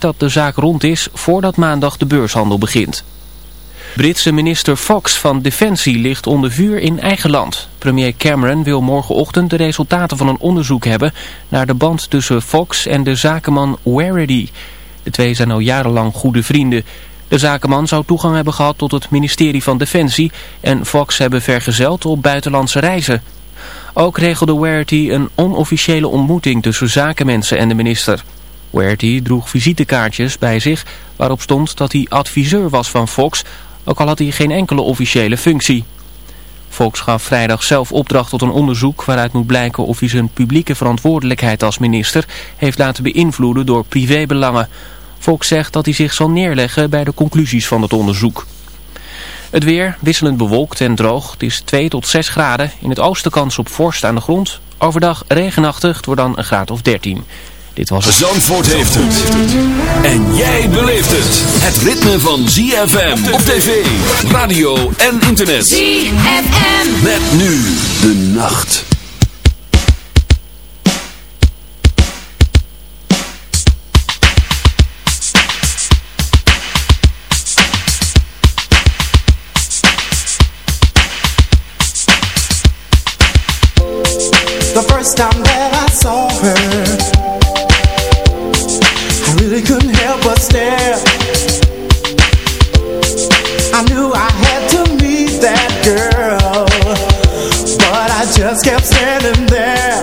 dat de zaak rond is voordat maandag de beurshandel begint. Britse minister Fox van Defensie ligt onder vuur in eigen land. Premier Cameron wil morgenochtend de resultaten van een onderzoek hebben naar de band tussen Fox en de zakenman Warity. De twee zijn al jarenlang goede vrienden. De zakenman zou toegang hebben gehad tot het ministerie van Defensie en Fox hebben vergezeld op buitenlandse reizen. Ook regelde Warity een onofficiële ontmoeting tussen zakenmensen en de minister. Warity droeg visitekaartjes bij zich waarop stond dat hij adviseur was van Fox, ook al had hij geen enkele officiële functie. Fox gaf vrijdag zelf opdracht tot een onderzoek waaruit moet blijken of hij zijn publieke verantwoordelijkheid als minister heeft laten beïnvloeden door privébelangen. Fox zegt dat hij zich zal neerleggen bij de conclusies van het onderzoek. Het weer wisselend bewolkt en droog. Het is 2 tot 6 graden. In het oosten kans op vorst aan de grond. Overdag regenachtig. Het wordt dan een graad of 13. Dit was het. Zandvoort heeft het. En jij beleeft het. Het ritme van ZFM op tv, radio en internet. ZFM. Met nu de nacht. The first time that I saw her really couldn't help but stare. I knew I had to meet that girl But I just kept standing there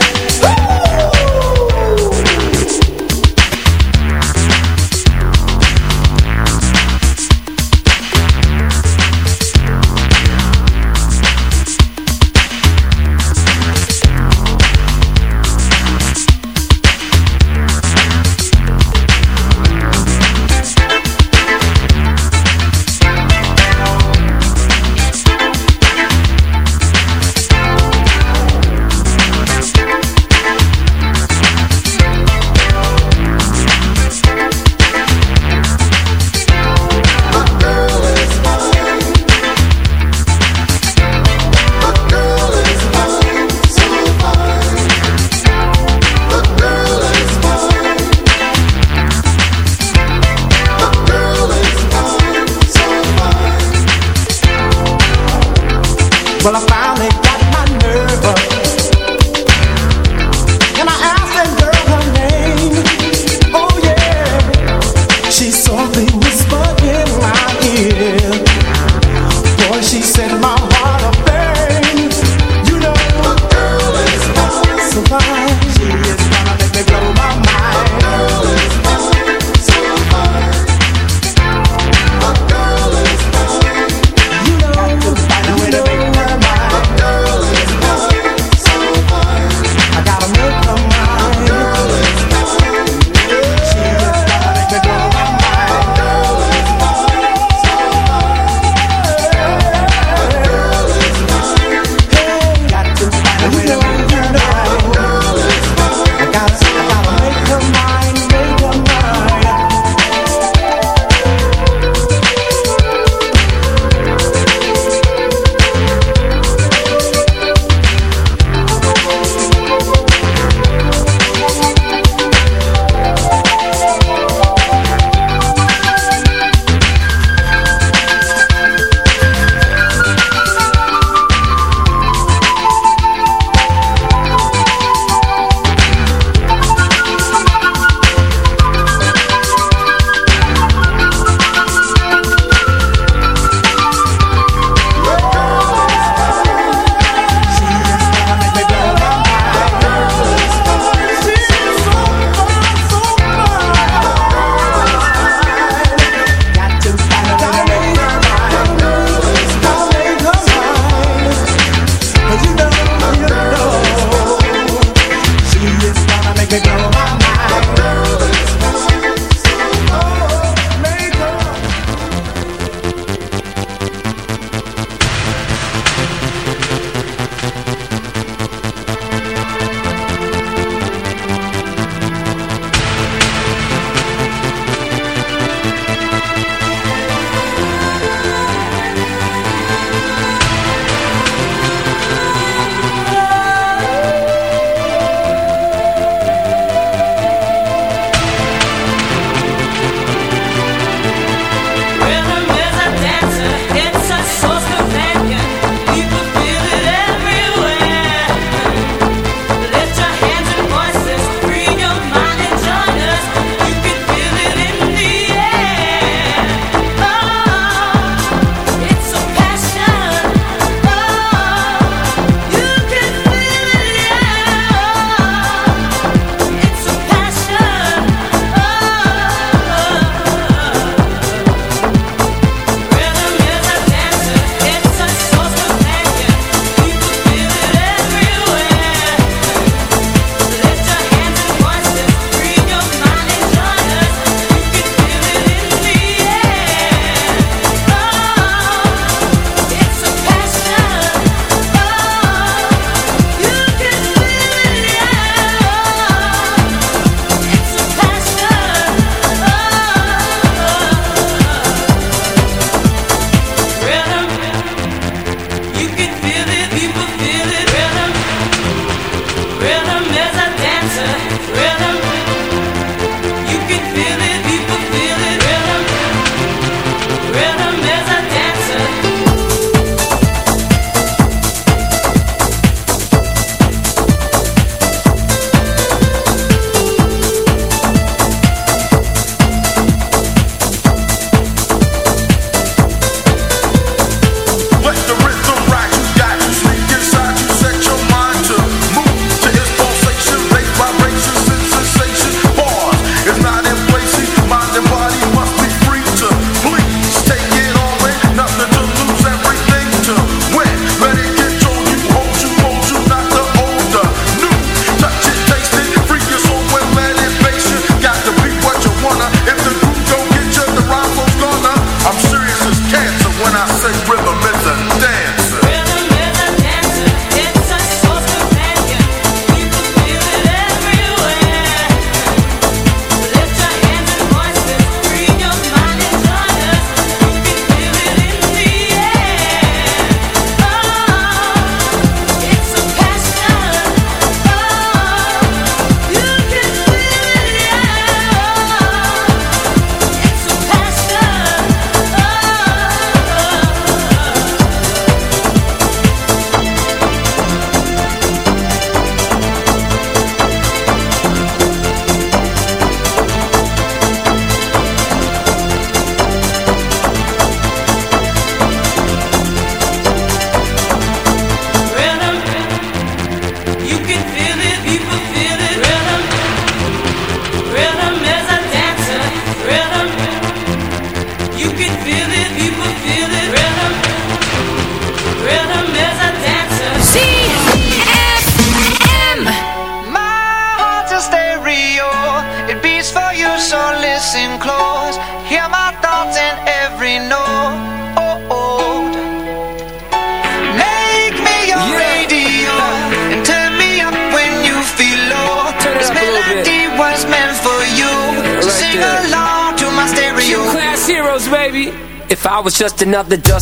was just another day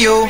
you.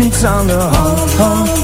你长得好好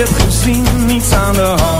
het gezien, niets aan de hand.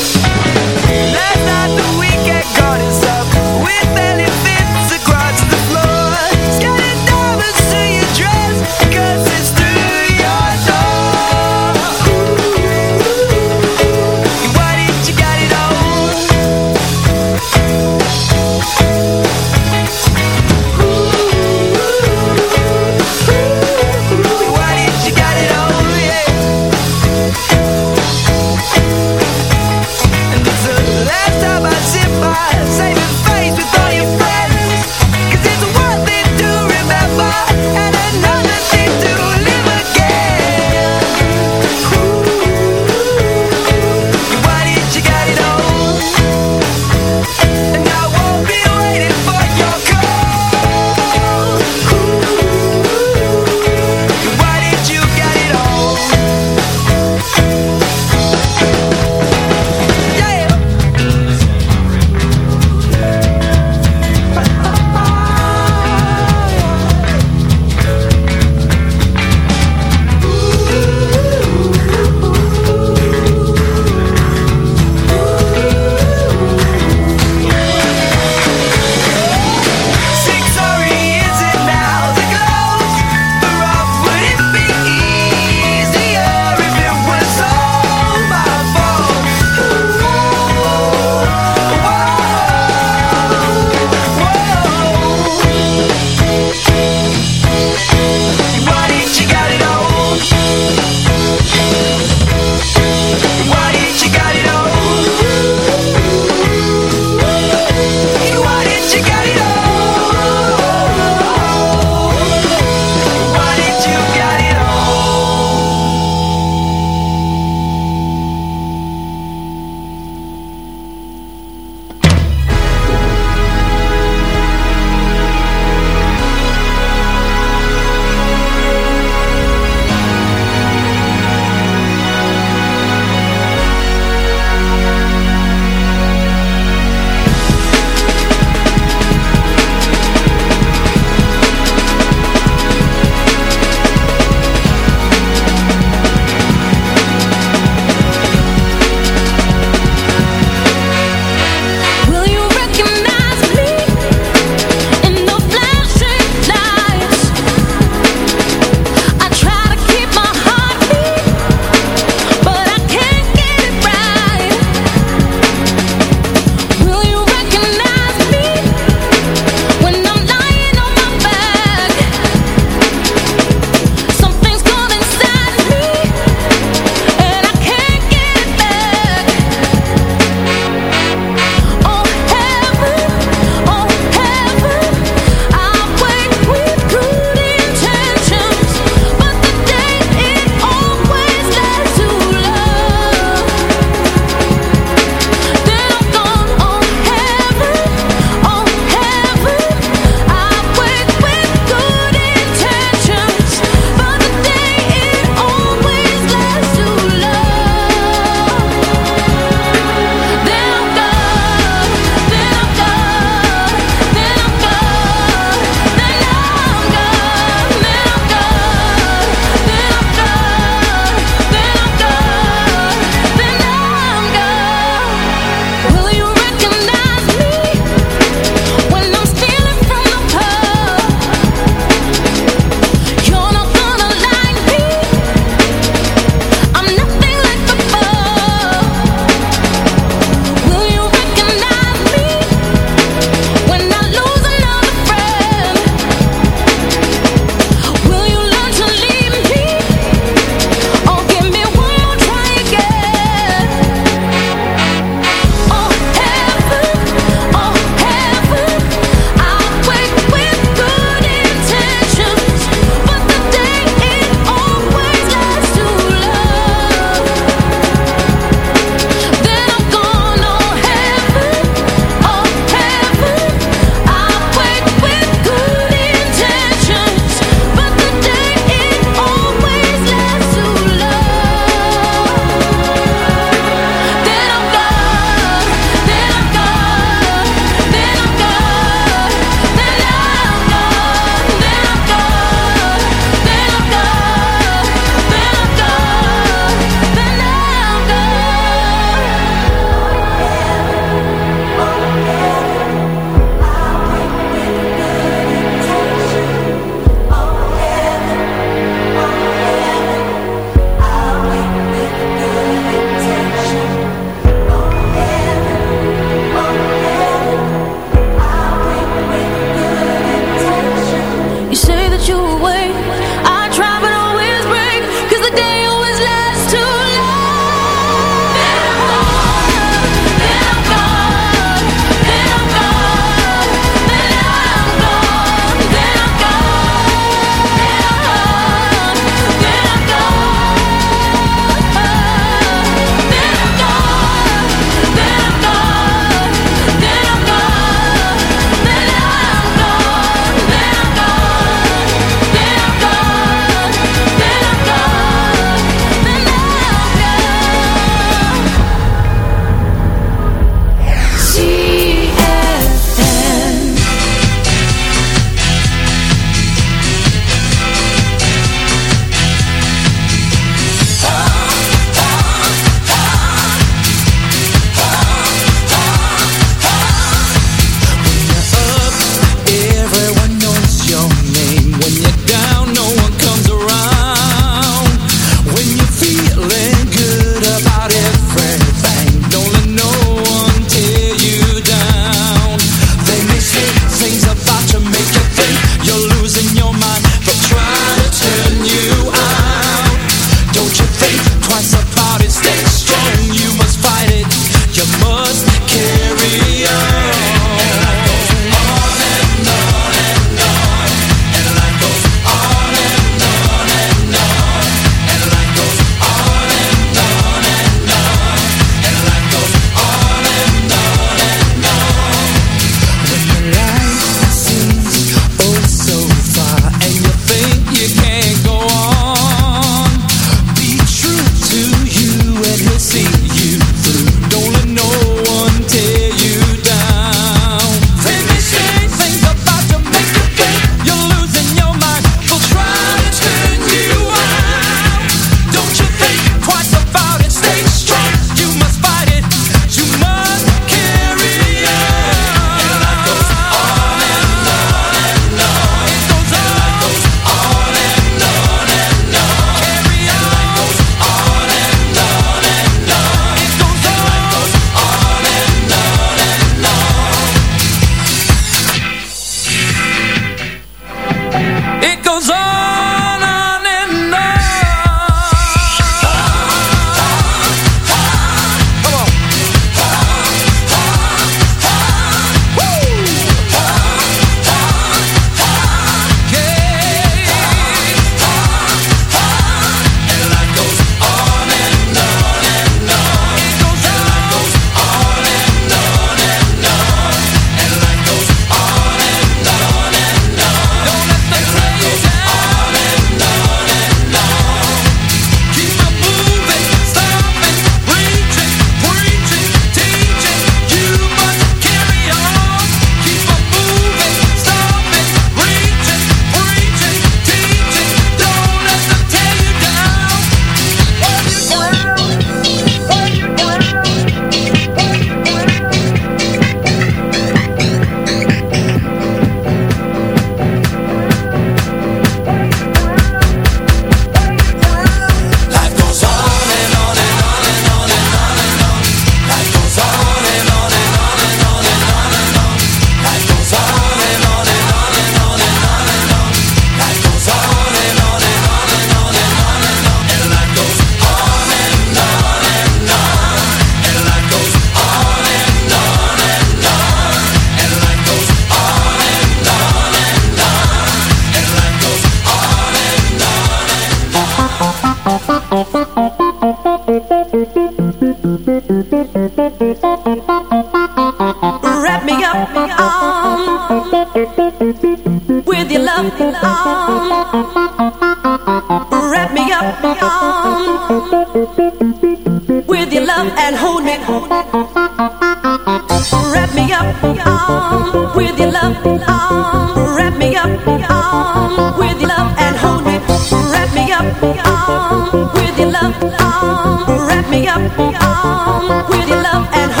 106.9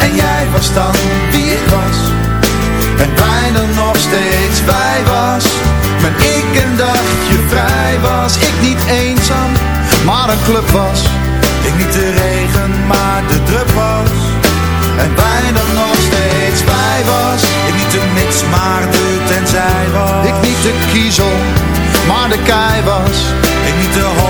En jij was dan wie ik was. En bijna nog steeds bij was. Maar ik een dagje vrij was. Ik niet eenzaam, maar een club was. Ik niet de regen, maar de drup was. En bijna nog steeds bij was. Ik niet de mits, maar de tenzij was. Ik niet de kiezel, maar de kei was. Ik niet de honing,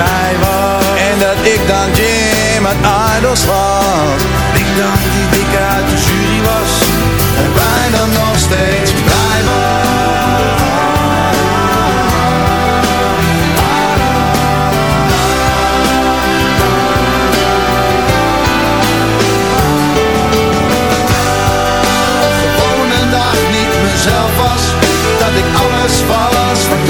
dichtbij was. En dat ik dan Jim uit Idols was. Ik dan die dikke uit de jury was. En bijna nog steeds blij was mezelf was. Dat ik alles was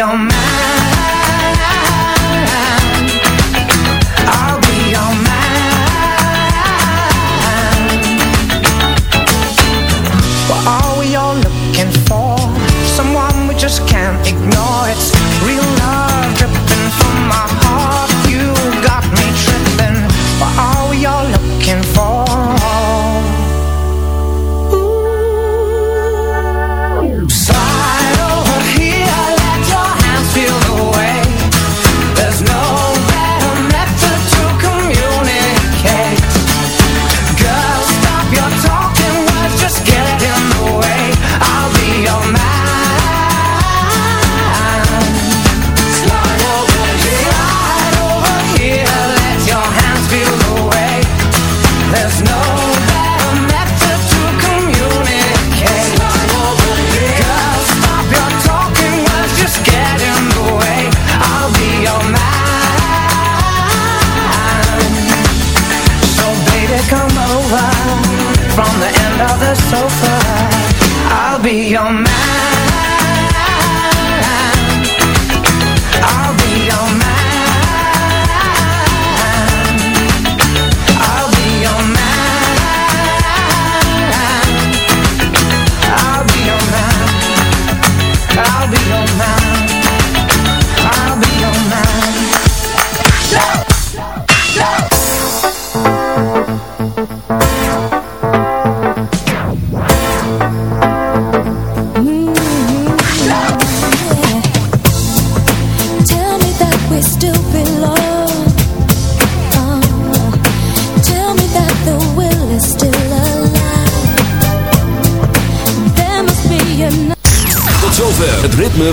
your man.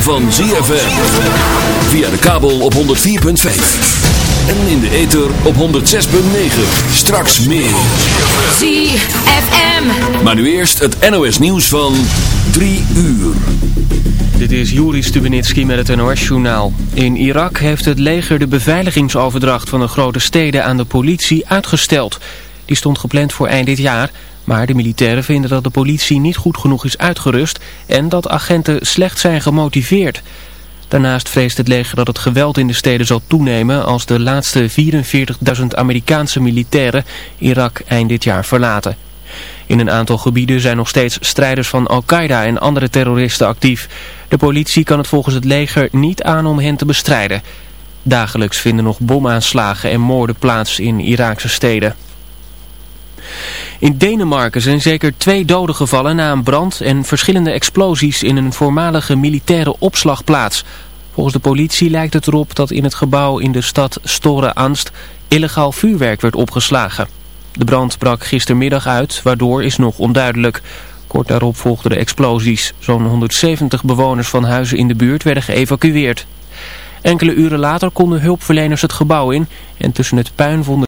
Van ZFM. Via de kabel op 104.5. En in de ether op 106.9. Straks meer. ZFM. Maar nu eerst het NOS nieuws van 3 uur. Dit is Juri Stubenitski met het NOS-journaal. In Irak heeft het leger de beveiligingsoverdracht van de grote steden aan de politie uitgesteld. Die stond gepland voor eind dit jaar, maar de militairen vinden dat de politie niet goed genoeg is uitgerust en dat agenten slecht zijn gemotiveerd. Daarnaast vreest het leger dat het geweld in de steden zal toenemen als de laatste 44.000 Amerikaanse militairen Irak eind dit jaar verlaten. In een aantal gebieden zijn nog steeds strijders van Al-Qaeda en andere terroristen actief. De politie kan het volgens het leger niet aan om hen te bestrijden. Dagelijks vinden nog bomaanslagen en moorden plaats in Iraakse steden. In Denemarken zijn zeker twee doden gevallen na een brand en verschillende explosies in een voormalige militaire opslagplaats. Volgens de politie lijkt het erop dat in het gebouw in de stad Store Anst illegaal vuurwerk werd opgeslagen. De brand brak gistermiddag uit, waardoor is nog onduidelijk. Kort daarop volgden de explosies. Zo'n 170 bewoners van huizen in de buurt werden geëvacueerd. Enkele uren later konden hulpverleners het gebouw in en tussen het puin vonden